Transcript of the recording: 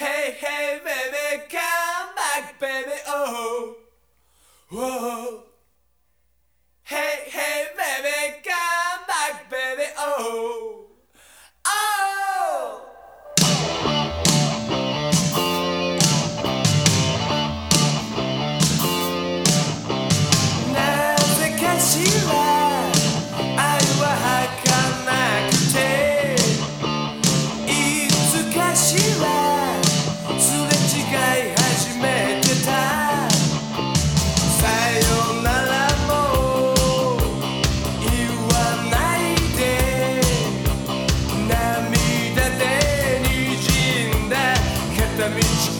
Hey, hey, baby, come back, baby, oh. Whoa. damage.